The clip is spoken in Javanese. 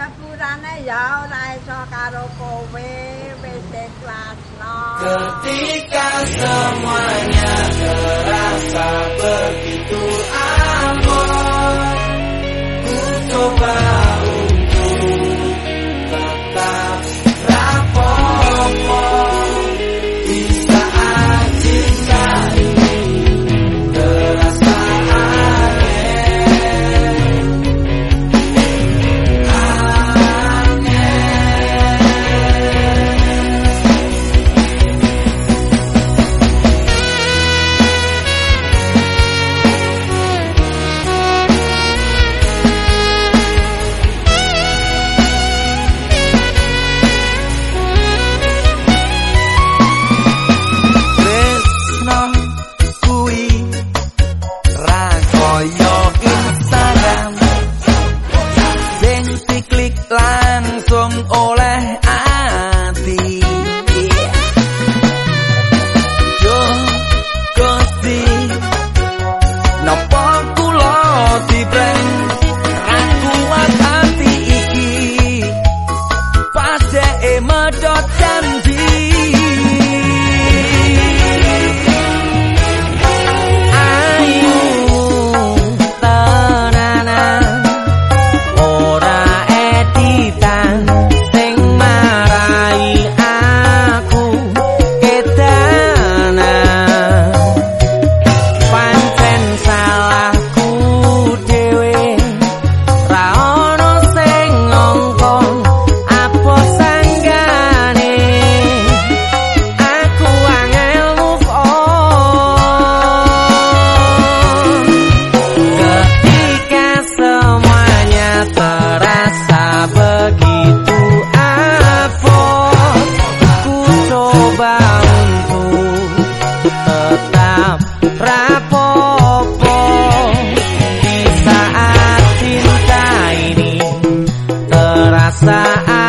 sepurane ya ora iso karo kowe wis ikhlas ketika semuanya gerak. passar